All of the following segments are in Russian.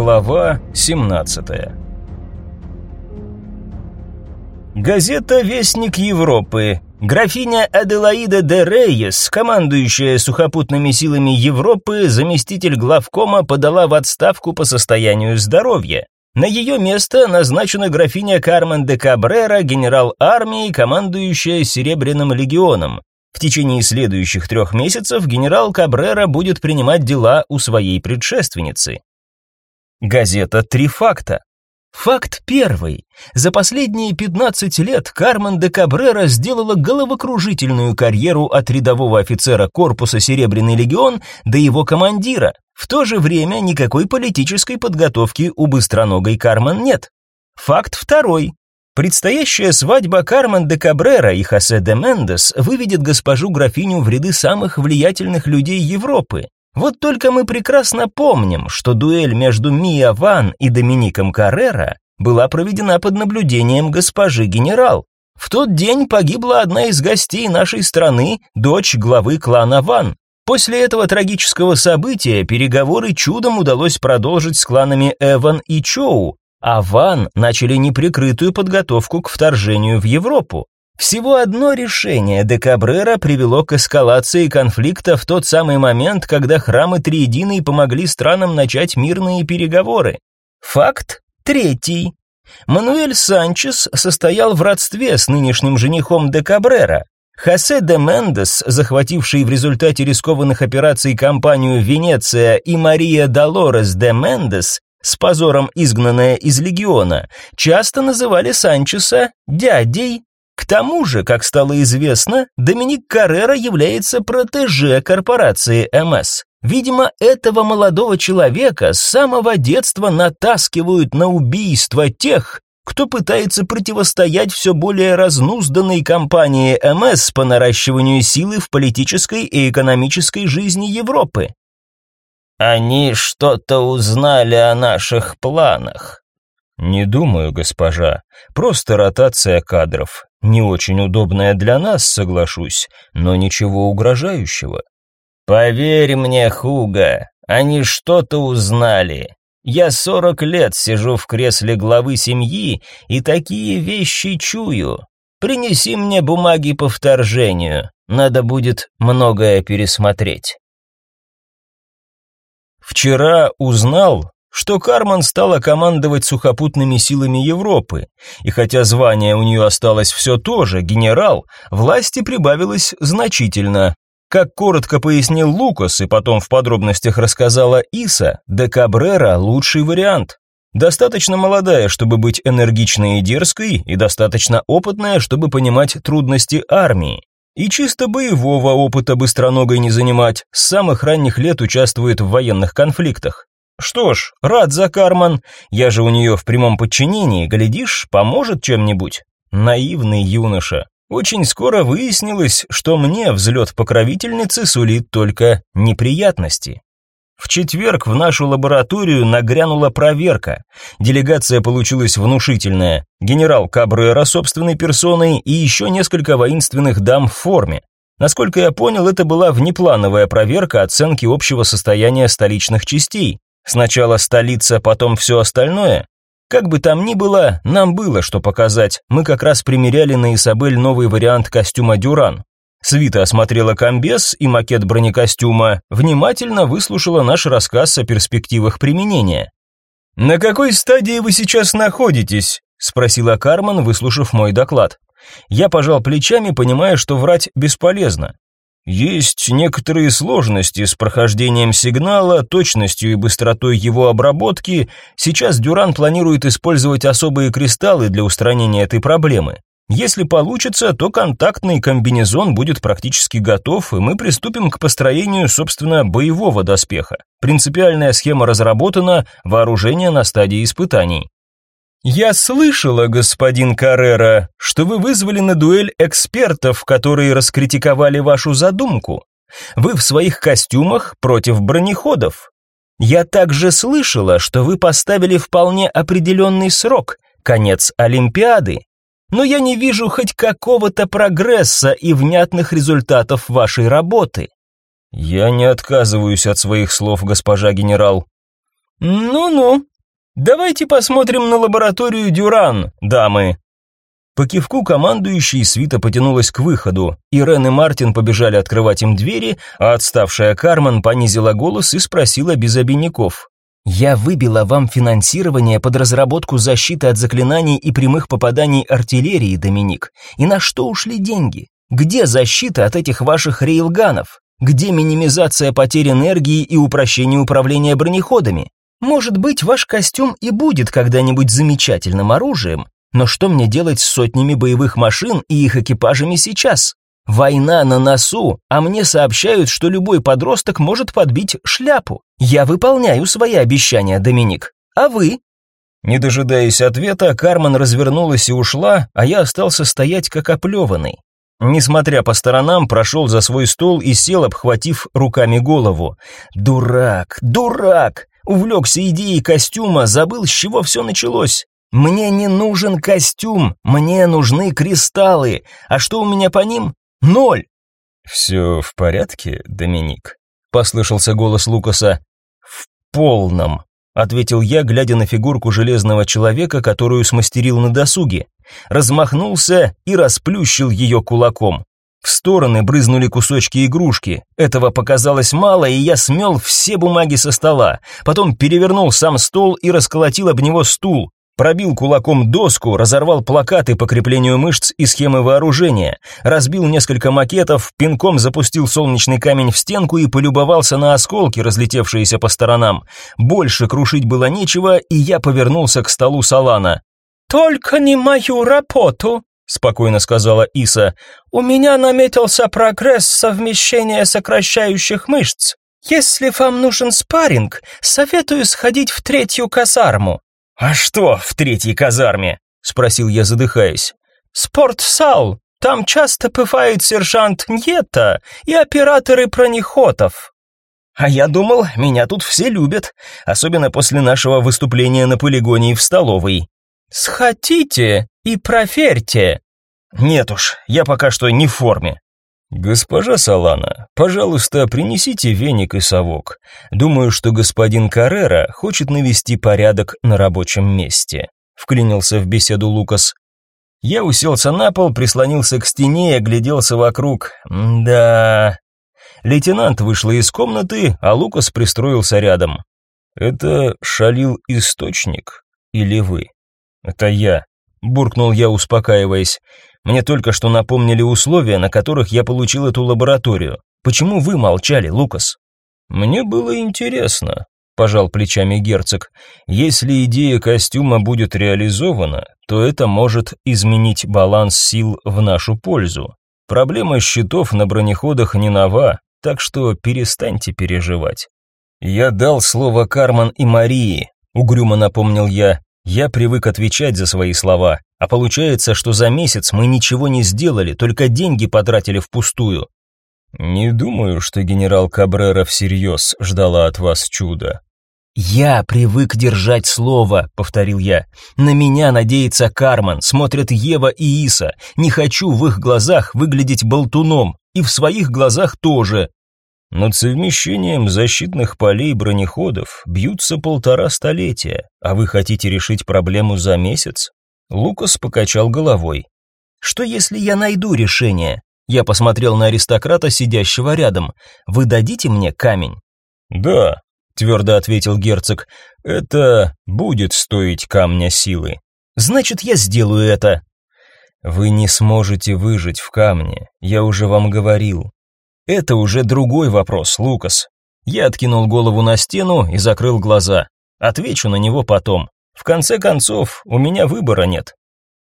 Глава 17 Газета «Вестник Европы». Графиня Аделаида де Рейес, командующая сухопутными силами Европы, заместитель главкома, подала в отставку по состоянию здоровья. На ее место назначена графиня Кармен де Кабрера, генерал армии, командующая Серебряным легионом. В течение следующих трех месяцев генерал Кабрера будет принимать дела у своей предшественницы. Газета «Три факта». Факт первый. За последние 15 лет Кармен де Кабрера сделала головокружительную карьеру от рядового офицера корпуса Серебряный легион до его командира. В то же время никакой политической подготовки у быстроногой Кармен нет. Факт второй. Предстоящая свадьба Кармен де Кабрера и Хосе де Мендес выведет госпожу графиню в ряды самых влиятельных людей Европы. Вот только мы прекрасно помним, что дуэль между Мия Ван и Домиником Каррера была проведена под наблюдением госпожи генерал. В тот день погибла одна из гостей нашей страны, дочь главы клана Ван. После этого трагического события переговоры чудом удалось продолжить с кланами Эван и Чоу, а Ван начали неприкрытую подготовку к вторжению в Европу. Всего одно решение Декабрера привело к эскалации конфликта в тот самый момент, когда храмы Триединой помогли странам начать мирные переговоры. Факт третий. Мануэль Санчес состоял в родстве с нынешним женихом Декабрера. Хосе де Мендес, захвативший в результате рискованных операций компанию Венеция, и Мария Долорес де Мендес, с позором изгнанная из легиона, часто называли Санчеса дядей. Тому же, как стало известно, Доминик Каррера является протеже корпорации МС. Видимо, этого молодого человека с самого детства натаскивают на убийство тех, кто пытается противостоять все более разнузданной кампании МС по наращиванию силы в политической и экономической жизни Европы. Они что-то узнали о наших планах. Не думаю, госпожа. Просто ротация кадров. Не очень удобная для нас, соглашусь, но ничего угрожающего. Поверь мне, Хуга, они что-то узнали. Я сорок лет сижу в кресле главы семьи и такие вещи чую. Принеси мне бумаги по вторжению. Надо будет многое пересмотреть. Вчера узнал, что Карман стала командовать сухопутными силами Европы, и хотя звание у нее осталось все то же, генерал, власти прибавилось значительно. Как коротко пояснил Лукас и потом в подробностях рассказала Иса, де Кабрера лучший вариант. Достаточно молодая, чтобы быть энергичной и дерзкой, и достаточно опытная, чтобы понимать трудности армии. И чисто боевого опыта быстроногой не занимать, с самых ранних лет участвует в военных конфликтах. Что ж, рад за Карман, я же у нее в прямом подчинении, глядишь, поможет чем-нибудь. Наивный юноша. Очень скоро выяснилось, что мне взлет покровительницы сулит только неприятности. В четверг в нашу лабораторию нагрянула проверка. Делегация получилась внушительная. Генерал Кабрера собственной персоной и еще несколько воинственных дам в форме. Насколько я понял, это была внеплановая проверка оценки общего состояния столичных частей. Сначала столица, потом все остальное. Как бы там ни было, нам было что показать. Мы как раз примеряли на Исабель новый вариант костюма Дюран. Свита осмотрела комбез и макет бронекостюма, внимательно выслушала наш рассказ о перспективах применения. «На какой стадии вы сейчас находитесь?» – спросила Карман, выслушав мой доклад. Я пожал плечами, понимая, что врать бесполезно. Есть некоторые сложности с прохождением сигнала, точностью и быстротой его обработки. Сейчас Дюран планирует использовать особые кристаллы для устранения этой проблемы. Если получится, то контактный комбинезон будет практически готов, и мы приступим к построению, собственно, боевого доспеха. Принципиальная схема разработана, вооружение на стадии испытаний. «Я слышала, господин Каррера, что вы вызвали на дуэль экспертов, которые раскритиковали вашу задумку. Вы в своих костюмах против бронеходов. Я также слышала, что вы поставили вполне определенный срок – конец Олимпиады но я не вижу хоть какого-то прогресса и внятных результатов вашей работы. Я не отказываюсь от своих слов, госпожа генерал. Ну-ну. Давайте посмотрим на лабораторию Дюран, дамы. По кивку командующий свита потянулась к выходу. Ирен и Мартин побежали открывать им двери, а отставшая Кармен понизила голос и спросила без обиняков. «Я выбила вам финансирование под разработку защиты от заклинаний и прямых попаданий артиллерии, Доминик. И на что ушли деньги? Где защита от этих ваших рейлганов? Где минимизация потерь энергии и упрощение управления бронеходами? Может быть, ваш костюм и будет когда-нибудь замечательным оружием, но что мне делать с сотнями боевых машин и их экипажами сейчас? Война на носу, а мне сообщают, что любой подросток может подбить шляпу. Я выполняю свои обещания, Доминик. А вы? Не дожидаясь ответа, Кармен развернулась и ушла, а я остался стоять как оплеванный. Несмотря по сторонам, прошел за свой стол и сел, обхватив руками голову. Дурак, дурак! Увлекся идеей костюма, забыл, с чего все началось. Мне не нужен костюм, мне нужны кристаллы. А что у меня по ним? Ноль. Все в порядке, Доминик? Послышался голос Лукаса. В полном, ответил я, глядя на фигурку железного человека, которую смастерил на досуге. Размахнулся и расплющил ее кулаком. В стороны брызнули кусочки игрушки. Этого показалось мало, и я смел все бумаги со стола. Потом перевернул сам стол и расколотил об него стул пробил кулаком доску, разорвал плакаты по креплению мышц и схемы вооружения, разбил несколько макетов, пинком запустил солнечный камень в стенку и полюбовался на осколки, разлетевшиеся по сторонам. Больше крушить было нечего, и я повернулся к столу Салана. «Только не мою работу», — спокойно сказала Иса. «У меня наметился прогресс совмещения сокращающих мышц. Если вам нужен спарринг, советую сходить в третью казарму». «А что в третьей казарме?» — спросил я, задыхаясь. «Спортсал. Там часто бывает сержант Ньета и операторы бронеходов». «А я думал, меня тут все любят, особенно после нашего выступления на полигоне и в столовой». «Сходите и проверьте». «Нет уж, я пока что не в форме». «Госпожа Салана, пожалуйста, принесите веник и совок. Думаю, что господин Каррера хочет навести порядок на рабочем месте», — вклинился в беседу Лукас. Я уселся на пол, прислонился к стене и огляделся вокруг. да. Лейтенант вышла из комнаты, а Лукас пристроился рядом. «Это шалил источник или вы?» «Это я», — буркнул я, успокаиваясь. Мне только что напомнили условия, на которых я получил эту лабораторию. Почему вы молчали, Лукас? Мне было интересно, пожал плечами герцог. Если идея костюма будет реализована, то это может изменить баланс сил в нашу пользу. Проблема щитов на бронеходах не нова, так что перестаньте переживать. Я дал слово Карман и Марии, угрюмо напомнил я. Я привык отвечать за свои слова. А получается, что за месяц мы ничего не сделали, только деньги потратили впустую. Не думаю, что генерал Кабрера всерьез ждала от вас чуда. Я привык держать слово, повторил я. На меня надеется Карман, смотрят Ева и Иса. Не хочу в их глазах выглядеть болтуном, и в своих глазах тоже. Над совмещением защитных полей бронеходов бьются полтора столетия, а вы хотите решить проблему за месяц? Лукас покачал головой. «Что если я найду решение?» Я посмотрел на аристократа, сидящего рядом. «Вы дадите мне камень?» «Да», — твердо ответил герцог, — «это будет стоить камня силы». «Значит, я сделаю это». «Вы не сможете выжить в камне, я уже вам говорил». «Это уже другой вопрос, Лукас». Я откинул голову на стену и закрыл глаза. Отвечу на него потом. В конце концов, у меня выбора нет.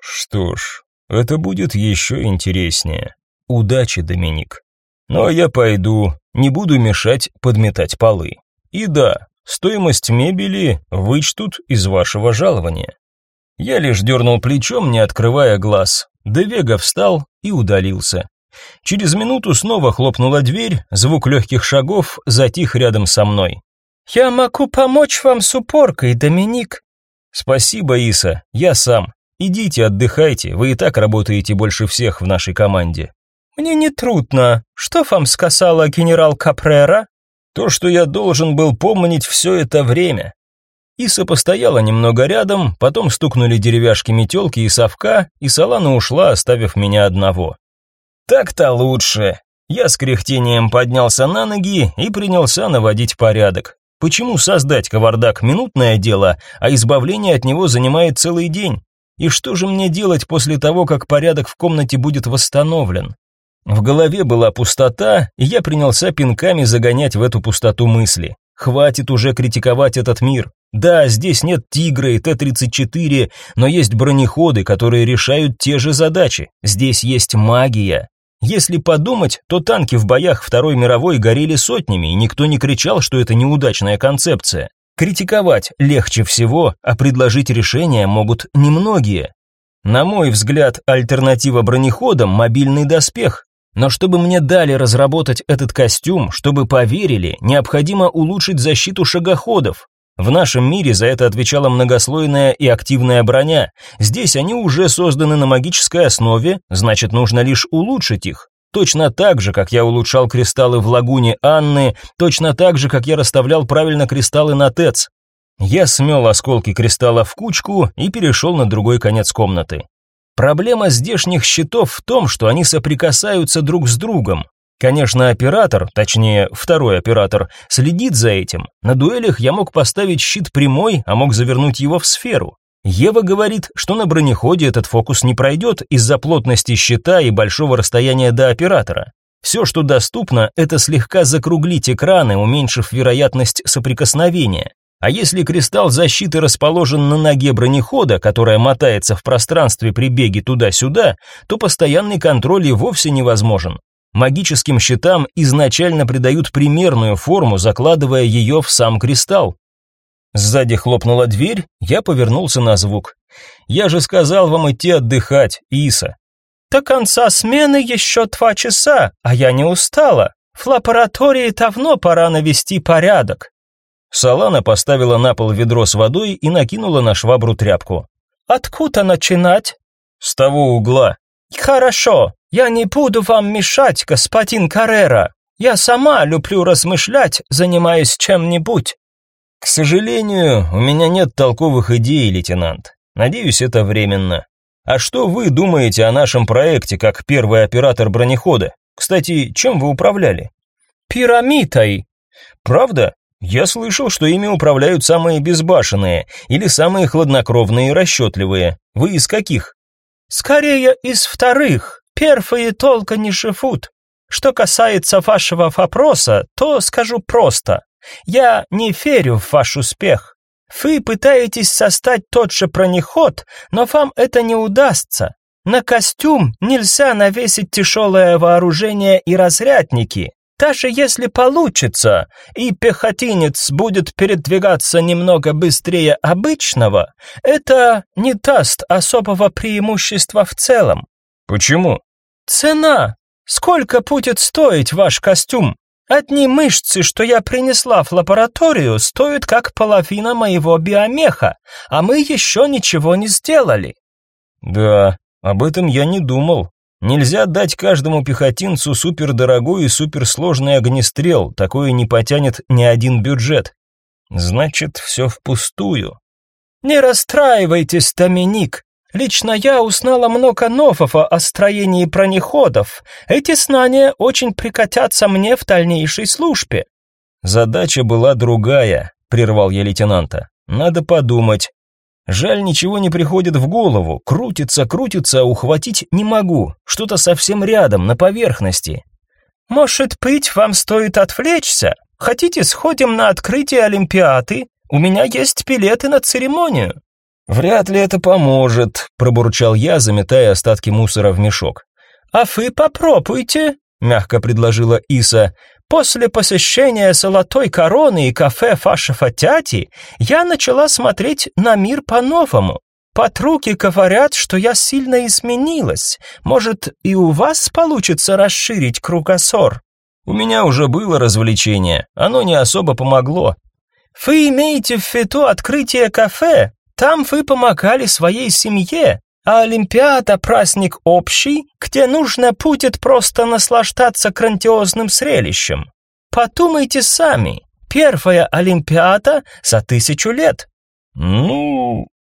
Что ж, это будет еще интереснее. Удачи, Доминик. А я пойду, не буду мешать подметать полы. И да, стоимость мебели вычтут из вашего жалования. Я лишь дернул плечом, не открывая глаз. Девега встал и удалился. Через минуту снова хлопнула дверь, звук легких шагов затих рядом со мной. «Я могу помочь вам с упоркой, Доминик», Спасибо, Иса, я сам. Идите, отдыхайте, вы и так работаете больше всех в нашей команде. Мне не трудно. Что вам сказала генерал Капрера? То, что я должен был помнить все это время. Иса постояла немного рядом, потом стукнули деревяшки метелки и совка, и Салана ушла, оставив меня одного. Так-то лучше. Я с кряхтением поднялся на ноги и принялся наводить порядок. Почему создать кавардак минутное дело, а избавление от него занимает целый день? И что же мне делать после того, как порядок в комнате будет восстановлен? В голове была пустота, и я принялся пинками загонять в эту пустоту мысли. Хватит уже критиковать этот мир. Да, здесь нет Тигра и Т-34, но есть бронеходы, которые решают те же задачи. Здесь есть магия. Если подумать, то танки в боях Второй мировой горели сотнями, и никто не кричал, что это неудачная концепция. Критиковать легче всего, а предложить решение могут немногие. На мой взгляд, альтернатива бронеходам – мобильный доспех. Но чтобы мне дали разработать этот костюм, чтобы поверили, необходимо улучшить защиту шагоходов. В нашем мире за это отвечала многослойная и активная броня. Здесь они уже созданы на магической основе, значит, нужно лишь улучшить их. Точно так же, как я улучшал кристаллы в лагуне Анны, точно так же, как я расставлял правильно кристаллы на ТЭЦ. Я смел осколки кристалла в кучку и перешел на другой конец комнаты. Проблема здешних щитов в том, что они соприкасаются друг с другом. Конечно, оператор, точнее, второй оператор, следит за этим. На дуэлях я мог поставить щит прямой, а мог завернуть его в сферу. Ева говорит, что на бронеходе этот фокус не пройдет из-за плотности щита и большого расстояния до оператора. Все, что доступно, это слегка закруглить экраны, уменьшив вероятность соприкосновения. А если кристалл защиты расположен на ноге бронехода, которая мотается в пространстве при беге туда-сюда, то постоянный контроль и вовсе невозможен. Магическим щитам изначально придают примерную форму, закладывая ее в сам кристалл. Сзади хлопнула дверь, я повернулся на звук. Я же сказал вам идти отдыхать, Иса. До конца смены еще два часа, а я не устала. В лаборатории давно пора навести порядок. Салана поставила на пол ведро с водой и накинула на швабру тряпку. Откуда начинать? С того угла. Хорошо, я не буду вам мешать, господин Каррера. Я сама люблю размышлять, занимаясь чем-нибудь. К сожалению, у меня нет толковых идей, лейтенант. Надеюсь, это временно. А что вы думаете о нашем проекте как первый оператор бронехода? Кстати, чем вы управляли? Пирамидой. Правда? Я слышал, что ими управляют самые безбашенные или самые хладнокровные и расчетливые. Вы из каких? Скорее из вторых. Первые толка не живут. Что касается вашего вопроса, то скажу просто. Я не верю в ваш успех. Вы пытаетесь создать тот же бронеход, но вам это не удастся. На костюм нельзя навесить тяжелое вооружение и разрядники. Даже если получится, и пехотинец будет передвигаться немного быстрее обычного, это не даст особого преимущества в целом. Почему? Цена. Сколько будет стоить ваш костюм? Одни мышцы, что я принесла в лабораторию, стоят как половина моего биомеха, а мы еще ничего не сделали. Да, об этом я не думал. Нельзя дать каждому пехотинцу супердорогой и суперсложный огнестрел, такое не потянет ни один бюджет. Значит, все впустую. Не расстраивайтесь, Доминик. Лично я узнала много нового о строении бронеходов. Эти знания очень пригодятся мне в дальнейшей службе. Задача была другая, прервал я лейтенанта. Надо подумать. Жаль, ничего не приходит в голову. Крутится, крутится, а ухватить не могу. Что-то совсем рядом, на поверхности. Может быть, вам стоит отвлечься? Хотите, сходим на открытие Олимпиады? У меня есть билеты на церемонию. Вряд ли это поможет, пробурчал я, заметая остатки мусора в мешок. А вы попробуйте, мягко предложила Иса. После посещения Золотой Короны и кафе Фашева Тяти я начала смотреть на мир по-новому. Подруги говорят, что я сильно изменилась. Может, и у вас получится расширить кругозор? У меня уже было развлечение, оно не особо помогло. Вы имеете в виду открытие кафе? Там вы помогали своей семье, а Олимпиада – праздник общий, где нужно будет просто наслаждаться грандиозным зрелищем. Подумайте сами, первая Олимпиада за тысячу лет. «Ну,